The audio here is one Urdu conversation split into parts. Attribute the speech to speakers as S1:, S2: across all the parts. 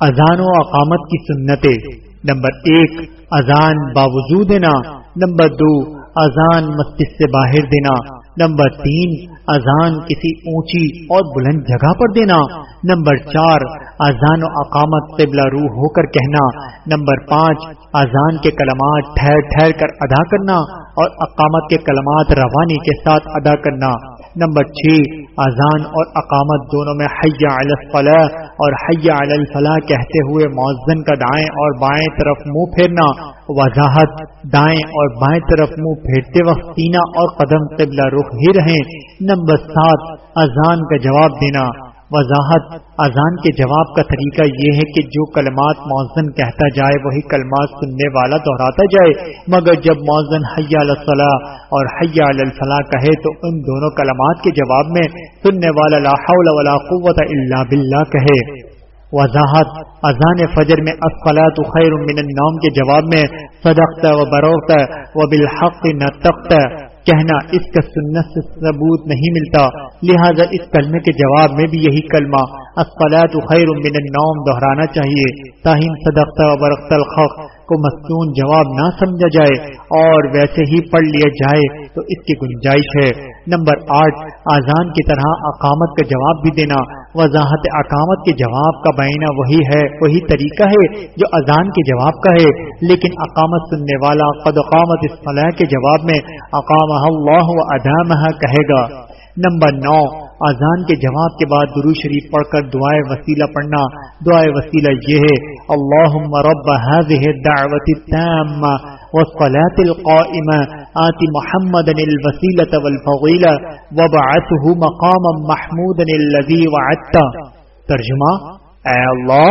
S1: اذان و اقامت کی سنتیں۔ نمبر ایک، اذان باوجود دینا نمبر دو، اذان مسجد سے باہر دینا۔ نمبر تین، اذان کسی اونچی اور بلند جگہ پر دینا۔ نمبر چار، اذان و اقامت قبلہ روح ہو کر کہنا۔ نمبر پانچ، اذان کے کلمات ٹھہر ٹھہر کر ادا کرنا اور اقامت کے کلمات روانی کے ساتھ ادا کرنا۔ نمبر چھ اذان اور اقامت دونوں میں حیا الفلاح اور حیا الفلاح کہتے ہوئے مؤذن کا دائیں اور بائیں طرف منہ پھیرنا، وضاحت، دائیں اور بائیں طرف منہ پھیرتے وقت پینا اور قدم قبلہ رخ ہی رہیں، نمبر سات، اذان کا جواب دینا۔ وضاحت، اذان کے جواب کا طریقہ یہ ہے کہ جو کلمات موزن کہتا جائے، وہی کلمات سننے والا دہراتا جائے۔ مگر جب موزن حیا الصلاح اور حیا الفلاح کہے، تو ان دونوں کلمات کے جواب میں سننے والا لا حول ولا قوت الا باللہ کہے۔ وضاحت، اذان فجر میں اسفلاۃ خیر من النوم کے جواب میں صدقت و بروقت و بالحق نطقت۔ کہنا اس کا سنت سے ثبوت نہیں ملتا، لہذا اس کلمے کے جواب میں بھی یہی کلمہ اسفلاۃ خیر من النوم، دہرانا چاہیے، تاہم صدقت و برقت الخق کو مصنون جواب نہ سمجھا جائے اور ویسے ہی پڑھ لیا جائے تو اس کی گنجائش ہے۔ نمبر آٹھ آزان کی طرح اقامت کا جواب بھی دینا۔ وضاحت اقامت کے جواب کا بینا وہی ہے، وہی طریقہ ہے جو اذان کے جواب کا ہے۔ لیکن اقامت سننے والا قد اقامت اس فلاح کے جواب میں اقام اللہ و ادام کہے گا۔ نمبر نو اذان کے جواب کے بعد درو شریف پڑھ کر دعائے وسیلہ پڑھنا، دعائے وسیلہ یہ ہے اللہ رب هذه الدعوه التامه والصلاه القائمه آت محمد الوسيله والفضيله وبعثه مقاما محمودا الذي وعدته ترجمہ، اے اللہ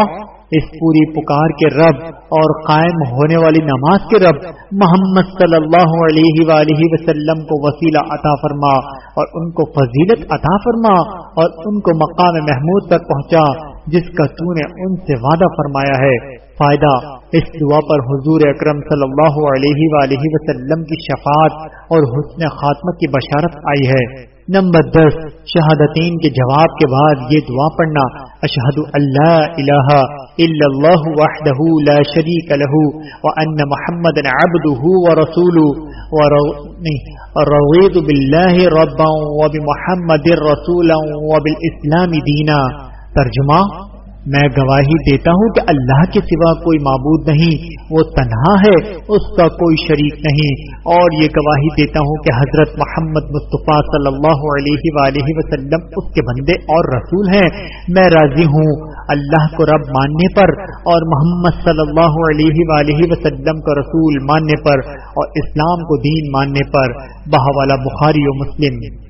S1: اس پوری پکار کے رب اور قائم ہونے والی نماز کے رب محمد صلی اللہ علیہ وآلہ وسلم کو وسیلہ عطا فرما اور ان کو فضیلت عطا فرما اور ان کو مقام محمود تک پہنچا جس کا تو نے ان سے وعدہ فرمایا ہے۔ فائدہ۔ اس دعا پر حضور اکرم صلی اللہ علیہ وآلہ وسلم کی شفاعت اور حسن خاتمت کی بشارت آئی ہے۔ نمبر دس، شہادتین کے جواب کے بعد یہ دعا پڑھنا۔ اشہد اللہ الہ الا اللہ وحدہ لا شریک له وان محمد عبدہ ورسولہ ورضیت باللہ ربا وبمحمد رسولا وبالاسلام دینا۔ ترجمہ میں گواہی دیتا ہوں کہ اللہ کے سوا کوئی معبود نہیں، وہ تنہا ہے، اس کا کوئی شریک نہیں۔ اور یہ گواہی دیتا ہوں کہ حضرت محمد مصطفیٰ صلی اللہ علیہ وآلہ وسلم اس کے بندے اور رسول ہیں۔ میں راضی ہوں اللہ کو رب ماننے پر اور محمد صلی اللہ علیہ وآلہ وسلم کو رسول ماننے پر اور اسلام کو دین ماننے پر بہوالا بخاری و مسلم۔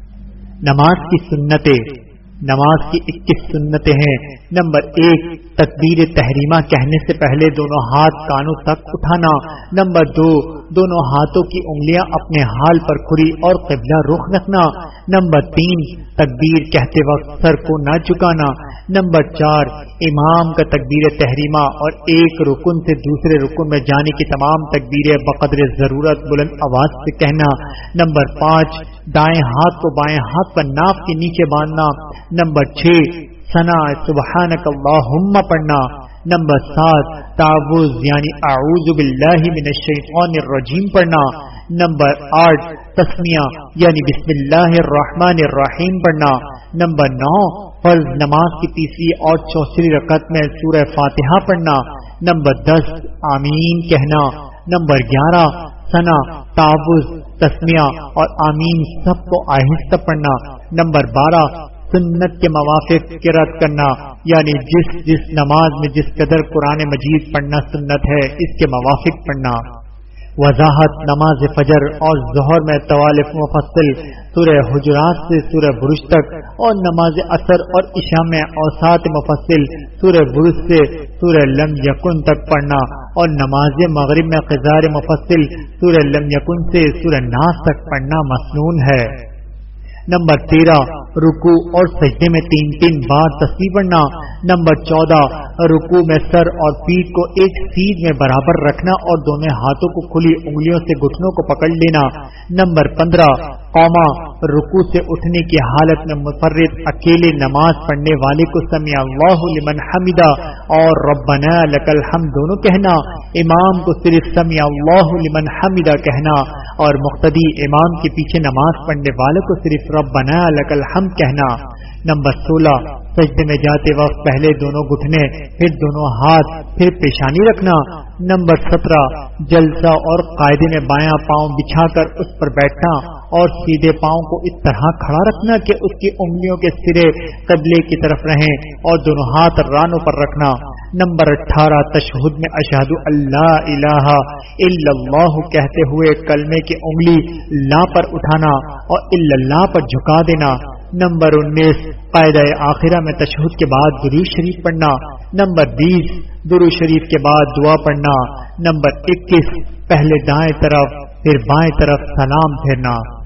S1: نماز کی سنتیں۔ نماز کی اکیس سنتیں ہیں۔ نمبر ایک تقدیر تحریمہ کہنے سے پہلے دونوں ہاتھ کانوں تک اٹھانا۔ نمبر دو، دونوں ہاتھوں کی انگلیاں اپنے حال پر کھری اور قبلہ رخ رکھنا۔ نمبر تین تقبیر کہتے وقت سر کو نہ چکانا نمبر چار، امام کا تقبیر تحریمہ اور ایک رکن سے دوسرے رکن میں جانے کی تمام تقبیریں بقدر ضرورت بلند آواز سے کہنا۔ نمبر پانچ، دائیں ہاتھ کو بائیں ہاتھ پر ناف کے نیچے باندھنا۔ نمبر چھ سنا سبحانک اللہم پڑھنا. نمبر سات تعوض یعنی اعوذ باللہ من الشیطان الرجیم پڑھنا. نمبر آٹھ، تسمیہ یعنی بسم اللہ الرحمن الرحیم پڑھنا. نمبر نو، فرض نماز کی تیسری اور چوتھری رکعت میں سورہ فاتحہ پڑھنا. نمبر دس، آمین کہنا. نمبر گیارہ سنا تعوض تسمیہ اور آمین سب کو آہستہ پڑھنا. نمبر بارہ سنت کے موافق رد کرنا یعنی جس جس نماز میں جس قدر قرآن مجید پڑھنا سنت ہے، اس کے موافق پڑھنا۔ وضاحت، نماز فجر اور ظہر میں طوالف مفصل، سورہ حجرات سے سورہ برش تک، اور نماز اثر اور عشاء میں اوسات مفصل، سورہ برش سے سورہ لم یکن تک پڑھنا۔ اور نماز مغرب میں قزار مفصل، سورہ لم یکن سے سورہ ناس تک پڑھنا مصنون ہے۔ نمبر تیرہ رکو اور سجدے میں تین تین بار تصویر پڑھنا۔ نمبر چودہ رکو میں سر اور پیٹ کو ایک سیدھ میں برابر رکھنا اور دونوں ہاتھوں کو کھلی انگلیوں سے گھٹنوں کو پکڑ لینا۔ نمبر پندرہ قوما رکو سے اٹھنے کی حالت میں مفرد اکیلے نماز پڑھنے والے کو سمیع اللہ لمن حمیدہ اور ربنا لکل ہم دونوں کہنا، امام کو صرف سمیع اللہ لمن حمیدہ کہنا اور مقتدی امام کے پیچھے نماز پڑھنے والے کو صرف ربنا لکل ہم کہنا۔ نمبر سولہ سجدے میں جاتے وقت پہلے دونوں گھٹنے، پھر دونوں ہاتھ، پھر پیشانی رکھنا۔ نمبر سترہ، جلسہ اور قاعدے میں بایاں پاؤں بچھا کر اس پر بیٹھنا اور سیدھے پاؤں کو اس طرح کھڑا رکھنا کہ اس کی انگلیوں کے سرے قبلے کی طرف رہیں اور دونوں ہاتھ رانوں پر رکھنا۔ نمبر اٹھارہ، تشہد میں اشہد اللہ الہ الا اللہ کہتے ہوئے کلمے کی انگلی لا پر اٹھانا اور اللہ پر جھکا دینا۔ نمبر انیس قاعدہ آخرہ میں تشہد کے بعد درو شریف پڑھنا۔ نمبر بیس درو شریف کے بعد دعا پڑھنا۔ نمبر اکیس، پہلے دائیں طرف، پھر بائیں طرف سلام پھیرنا۔